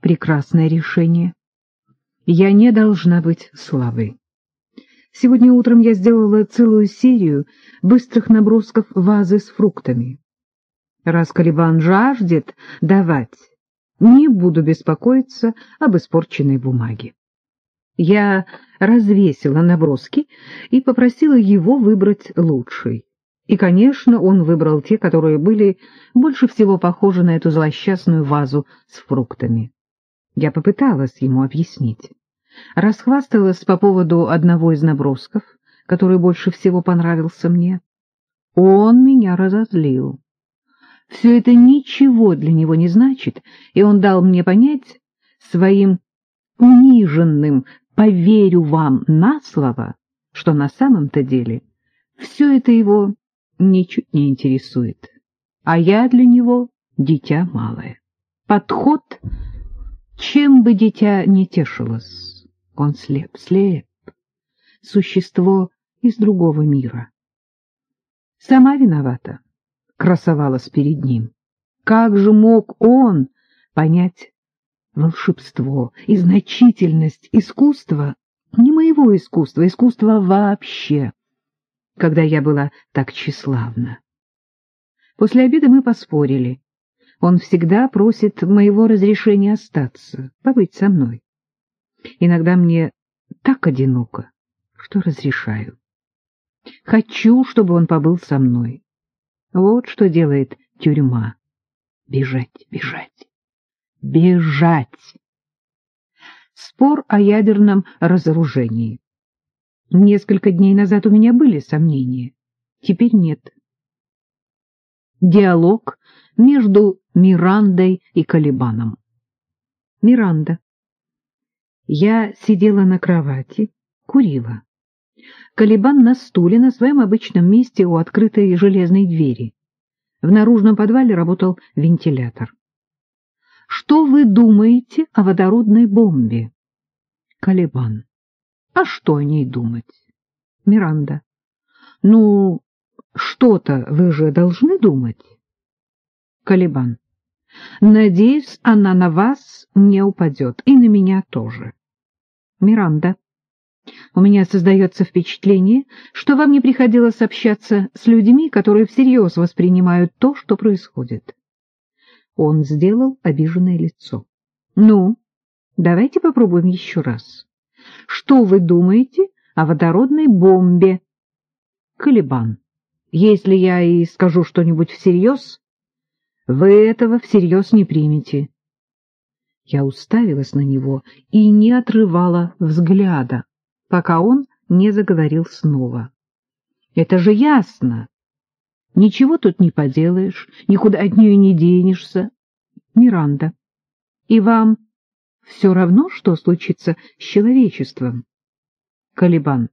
Прекрасное решение. Я не должна быть слабой. Сегодня утром я сделала целую серию быстрых набросков вазы с фруктами. Раз Калибан жаждет давать, не буду беспокоиться об испорченной бумаге. Я развесила наброски и попросила его выбрать лучший. И, конечно, он выбрал те, которые были больше всего похожи на эту злосчастную вазу с фруктами. Я попыталась ему объяснить. Расхвасталась по поводу одного из набросков, который больше всего понравился мне. Он меня разозлил. Все это ничего для него не значит, и он дал мне понять своим униженным «поверю вам на слово», что на самом-то деле все это его ничуть не интересует, а я для него дитя малое. Подход, чем бы дитя не тешилось, он слеп, слеп, существо из другого мира. Сама виновата, красовалась перед ним. Как же мог он понять волшебство и значительность искусства, не моего искусства, искусства вообще? когда я была так тщеславна. После обеда мы поспорили. Он всегда просит моего разрешения остаться, побыть со мной. Иногда мне так одиноко, что разрешаю. Хочу, чтобы он побыл со мной. Вот что делает тюрьма. Бежать, бежать, бежать. Спор о ядерном разоружении. Несколько дней назад у меня были сомнения, теперь нет. Диалог между Мирандой и Калибаном. Миранда. Я сидела на кровати, курила. Калибан на стуле на своем обычном месте у открытой железной двери. В наружном подвале работал вентилятор. Что вы думаете о водородной бомбе? Калибан. А что о ней думать? Миранда. Ну, что-то вы же должны думать. Калибан. Надеюсь, она на вас не упадет, и на меня тоже. Миранда. У меня создается впечатление, что вам не приходилось общаться с людьми, которые всерьез воспринимают то, что происходит. Он сделал обиженное лицо. Ну, давайте попробуем еще раз. Что вы думаете о водородной бомбе? Калибан. Если я и скажу что-нибудь всерьез, вы этого всерьез не примете. Я уставилась на него и не отрывала взгляда, пока он не заговорил снова. Это же ясно. Ничего тут не поделаешь, никуда от нее не денешься. Миранда. И вам все равно, что случится с человечеством. Калибан.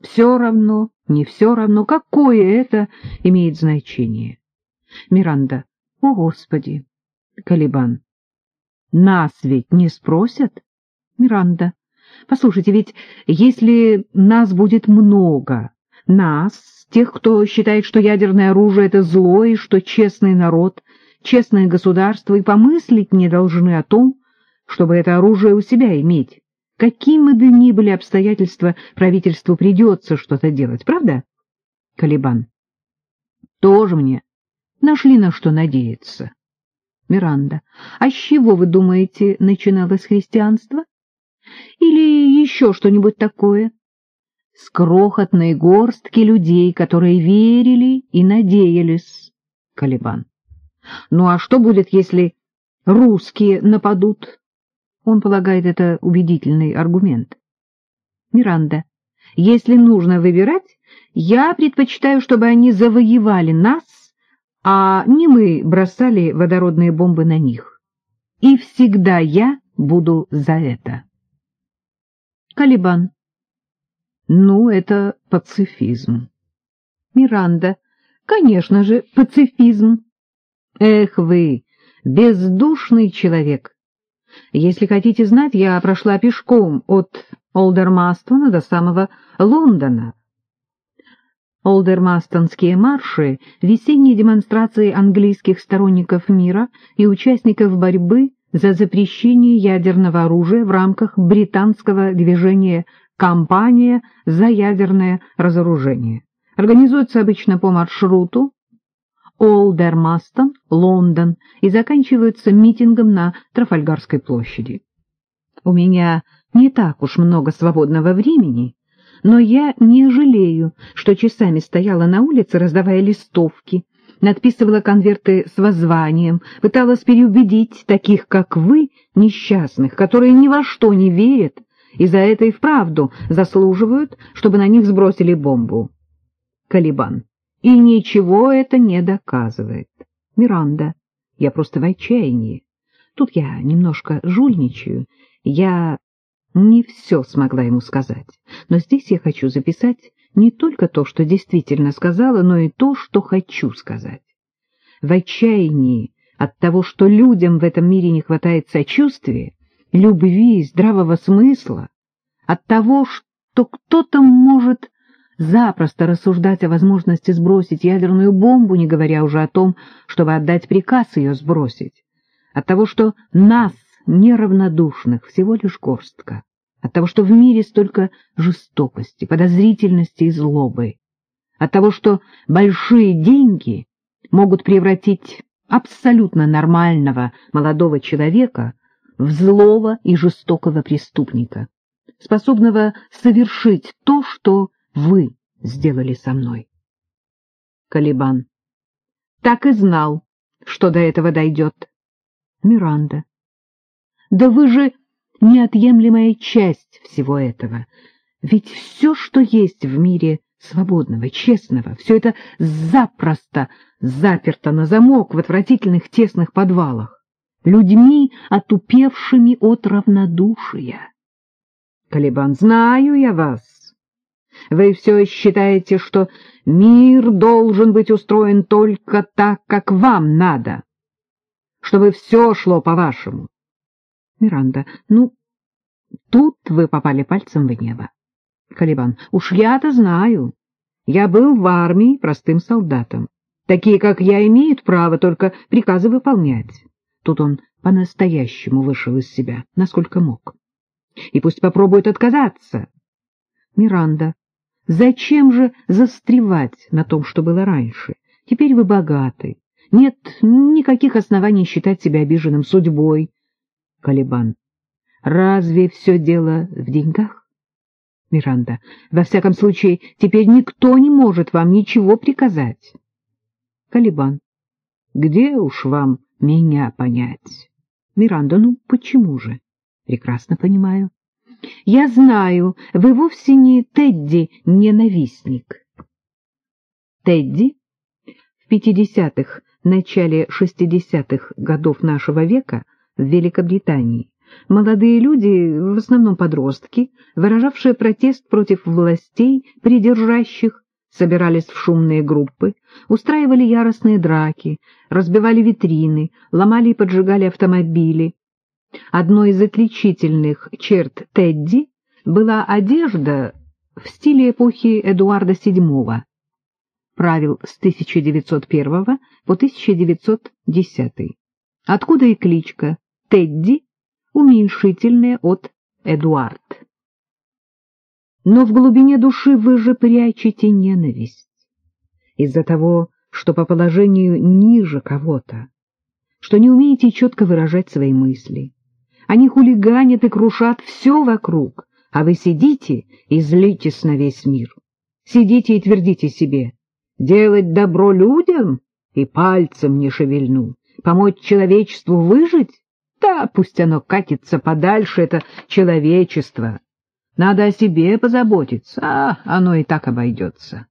Все равно, не все равно, какое это имеет значение. Миранда. О, Господи! Калибан. Нас ведь не спросят? Миранда. Послушайте, ведь если нас будет много, нас, тех, кто считает, что ядерное оружие — это зло, и что честный народ, честное государство и помыслить не должны о том, чтобы это оружие у себя иметь. Какими бы ни были обстоятельства, правительству придется что-то делать, правда? Калибан. Тоже мне. Нашли на что надеяться. Миранда. А с чего, вы думаете, начиналось христианство? Или еще что-нибудь такое? С крохотной горстки людей, которые верили и надеялись. Калибан. Ну а что будет, если русские нападут? Он полагает это убедительный аргумент. Миранда, если нужно выбирать, я предпочитаю, чтобы они завоевали нас, а не мы бросали водородные бомбы на них. И всегда я буду за это. Калибан. Ну, это пацифизм. Миранда. Конечно же, пацифизм. Эх вы, бездушный человек. Если хотите знать, я прошла пешком от Олдермастона до самого Лондона. Олдермастонские марши — весенние демонстрации английских сторонников мира и участников борьбы за запрещение ядерного оружия в рамках британского движения «Кампания за ядерное разоружение». Организуется обычно по маршруту Олдермастон, Лондон и заканчивается митингом на Трафальгарской площади. У меня не так уж много свободного времени, но я не жалею, что часами стояла на улице, раздавая листовки, надписывала конверты с воззванием, пыталась переубедить таких, как вы, несчастных, которые ни во что не верят и за это и вправду заслуживают, чтобы на них сбросили бомбу. Калибан. И ничего это не доказывает. Миранда. Я просто в отчаянии. Тут я немножко жульничаю. Я не все смогла ему сказать. Но здесь я хочу записать не только то, что действительно сказала, но и то, что хочу сказать. В отчаянии от того, что людям в этом мире не хватает сочувствия, любви, здравого смысла, от того, что кто-то может запросто рассуждать о возможности сбросить ядерную бомбу, не говоря уже о том, чтобы отдать приказ ее сбросить, от того, что нас, неравнодушных, всего лишь горстка, от того, что в мире столько жестокости, подозрительности и злобы, от того, что большие деньги могут превратить абсолютно нормального молодого человека в злого и жестокого преступника, способного совершить то, что вы сделали со мной. Калибан. Так и знал, что до этого дойдет. Миранда. Да вы же неотъемлемая часть всего этого. Ведь все, что есть в мире свободного, честного, все это запросто заперто на замок в отвратительных тесных подвалах, людьми, отупевшими от равнодушия. Калибан, знаю я вас. Вы все считаете, что мир должен быть устроен только так, как вам надо, чтобы все шло по-вашему. Миранда. Ну, тут вы попали пальцем в небо. Калибан. Уж я-то знаю. Я был в армии простым солдатом. Такие, как я, имеют право только приказы выполнять. Тут он по-настоящему вышел из себя, насколько мог. И пусть попробует отказаться. Миранда. Зачем же застревать на том, что было раньше? Теперь вы богаты. Нет никаких оснований считать себя обиженным судьбой, Калибан. Разве все дело в деньгах? Миранда. Во всяком случае, теперь никто не может вам ничего приказать. Калибан. Где уж вам меня понять? Миранда. Ну, почему же? Прекрасно понимаю. Я знаю, вы вовсе не Тедди-ненавистник. Тедди в пятидесятых, начале шестидесятых годов нашего века в Великобритании. Молодые люди, в основном подростки, выражавшие протест против властей, придержащих, собирались в шумные группы, устраивали яростные драки, разбивали витрины, ломали и поджигали автомобили. Одной из отличительных черт Тедди была одежда в стиле эпохи Эдуарда VII, правил с 1901 по 1910. Откуда и кличка Тедди, уменьшительное от Эдуард. Но в глубине души вы же прячете ненависть из-за того, что по положению ниже кого-то, что не умеете четко выражать свои мысли. Они хулиганят и крушат все вокруг, а вы сидите и злитесь на весь мир. Сидите и твердите себе, делать добро людям и пальцем не шевельну, помочь человечеству выжить да, пусть оно катится подальше, это человечество. Надо о себе позаботиться, а оно и так обойдется.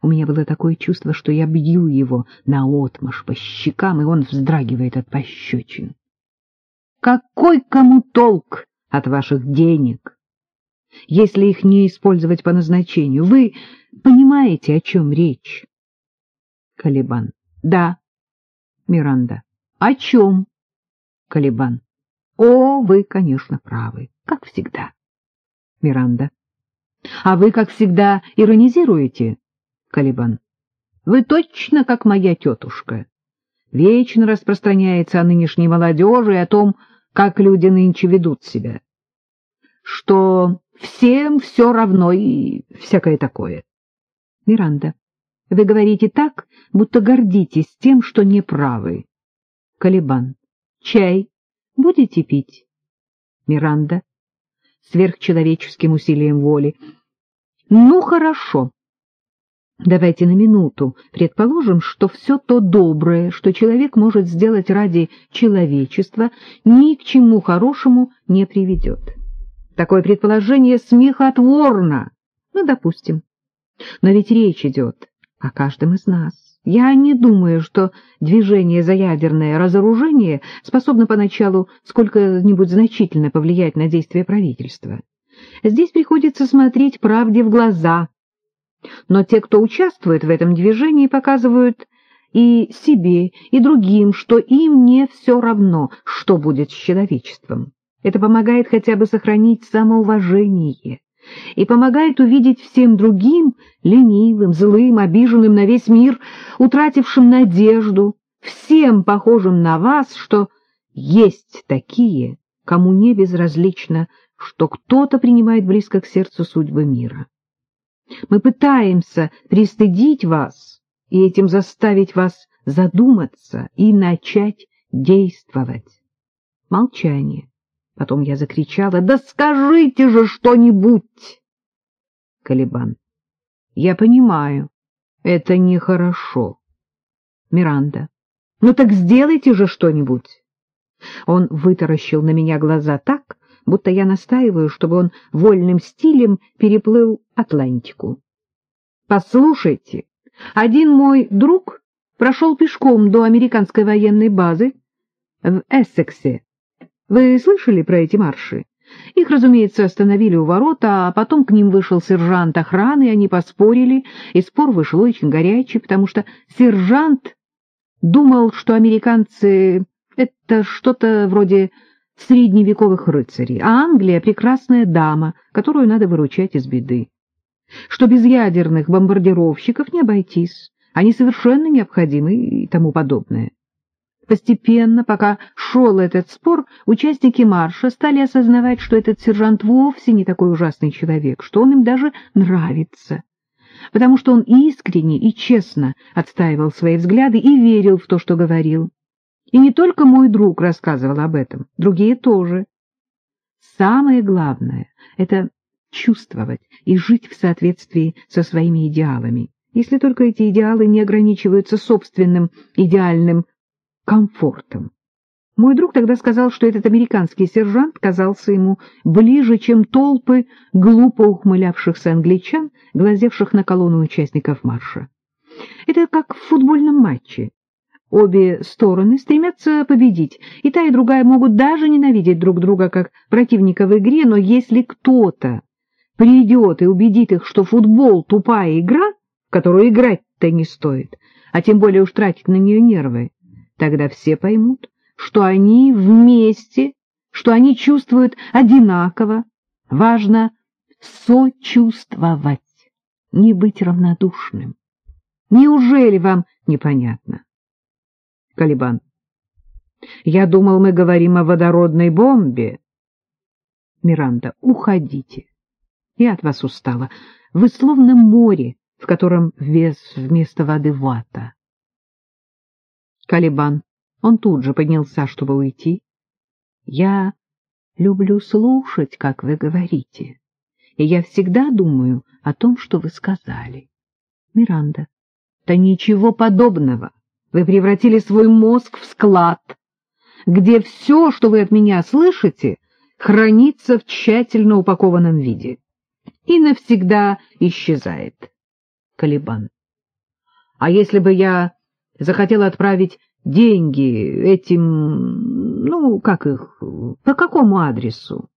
У меня было такое чувство, что я бью его наотмашь по щекам, и он вздрагивает от пощечин. Какой кому толк от ваших денег, если их не использовать по назначению? Вы понимаете, о чем речь? Калибан. Да. Миранда. О чем? Калибан. О, вы, конечно, правы, как всегда. Миранда. А вы, как всегда, иронизируете? Калибан. Вы точно как моя тетушка. вечно распространяется о нынешней молодежи и о том, как люди нынче ведут себя. Что всем все равно и всякое такое. Миранда, вы говорите так, будто гордитесь тем, что не правы. Калибан. Чай будете пить? Миранда. Сверхчеловеческим усилием воли. Ну, хорошо. Давайте на минуту предположим, что все то доброе, что человек может сделать ради человечества, ни к чему хорошему не приведет. Такое предположение смехотворно. Ну, допустим. Но ведь речь идет о каждом из нас. Я не думаю, что движение за ядерное разоружение способно поначалу сколько-нибудь значительно повлиять на действия правительства. Здесь приходится смотреть правде в глаза. Но те, кто участвует в этом движении, показывают и себе, и другим, что им не все равно, что будет с человечеством. Это помогает хотя бы сохранить самоуважение и помогает увидеть всем другим, ленивым, злым, обиженным на весь мир, утратившим надежду, всем похожим на вас, что есть такие, кому не безразлично, что кто-то принимает близко к сердцу судьбы мира. Мы пытаемся пристыдить вас и этим заставить вас задуматься и начать действовать. Молчание. Потом я закричала, «Да скажите же что-нибудь!» Калибан. «Я понимаю, это нехорошо». Миранда. «Ну так сделайте же что-нибудь!» Он вытаращил на меня глаза так, будто я настаиваю, чтобы он вольным стилем переплыл Атлантику. «Послушайте, один мой друг прошел пешком до американской военной базы в Эссексе вы слышали про эти марши? Их, разумеется, остановили у ворот, а потом к ним вышел сержант охраны, и они поспорили, и спор вышел очень горячий, потому что сержант думал, что американцы — это что-то вроде средневековых рыцарей, а Англия — прекрасная дама, которую надо выручать из беды. Что без ядерных бомбардировщиков не обойтись, они совершенно необходимы и тому подобное. Постепенно, пока шел этот спор, участники марша стали осознавать, что этот сержант вовсе не такой ужасный человек, что он им даже нравится, потому что он искренне и честно отстаивал свои взгляды и верил в то, что говорил. И не только мой друг рассказывал об этом, другие тоже. Самое главное — это чувствовать и жить в соответствии со своими идеалами, если только эти идеалы не ограничиваются собственным идеальным комфортом. Мой друг тогда сказал, что этот американский сержант казался ему ближе, чем толпы глупо ухмылявшихся англичан, глазевших на колонну участников марша. Это как в футбольном матче. Обе стороны стремятся победить, и та, и другая могут даже ненавидеть друг друга как противника в игре, но если кто-то придет и убедит их, что футбол — тупая игра, в которую играть-то не стоит, а тем более уж тратить на нее нервы, Тогда все поймут, что они вместе, что они чувствуют одинаково. Важно сочувствовать, не быть равнодушным. Неужели вам непонятно? Калибан. Я думал, мы говорим о водородной бомбе. Миранда. Уходите. Я от вас устала. Вы словно море, в котором вес вместо воды вата. Калибан. Он тут же поднялся, чтобы уйти. Я люблю слушать, как вы говорите, и я всегда думаю о том, что вы сказали. Миранда. Да ничего подобного. Вы превратили свой мозг в склад, где все, что вы от меня слышите, хранится в тщательно упакованном виде и навсегда исчезает. Калибан. А если бы я захотел отправить деньги этим, ну, как их, по какому адресу?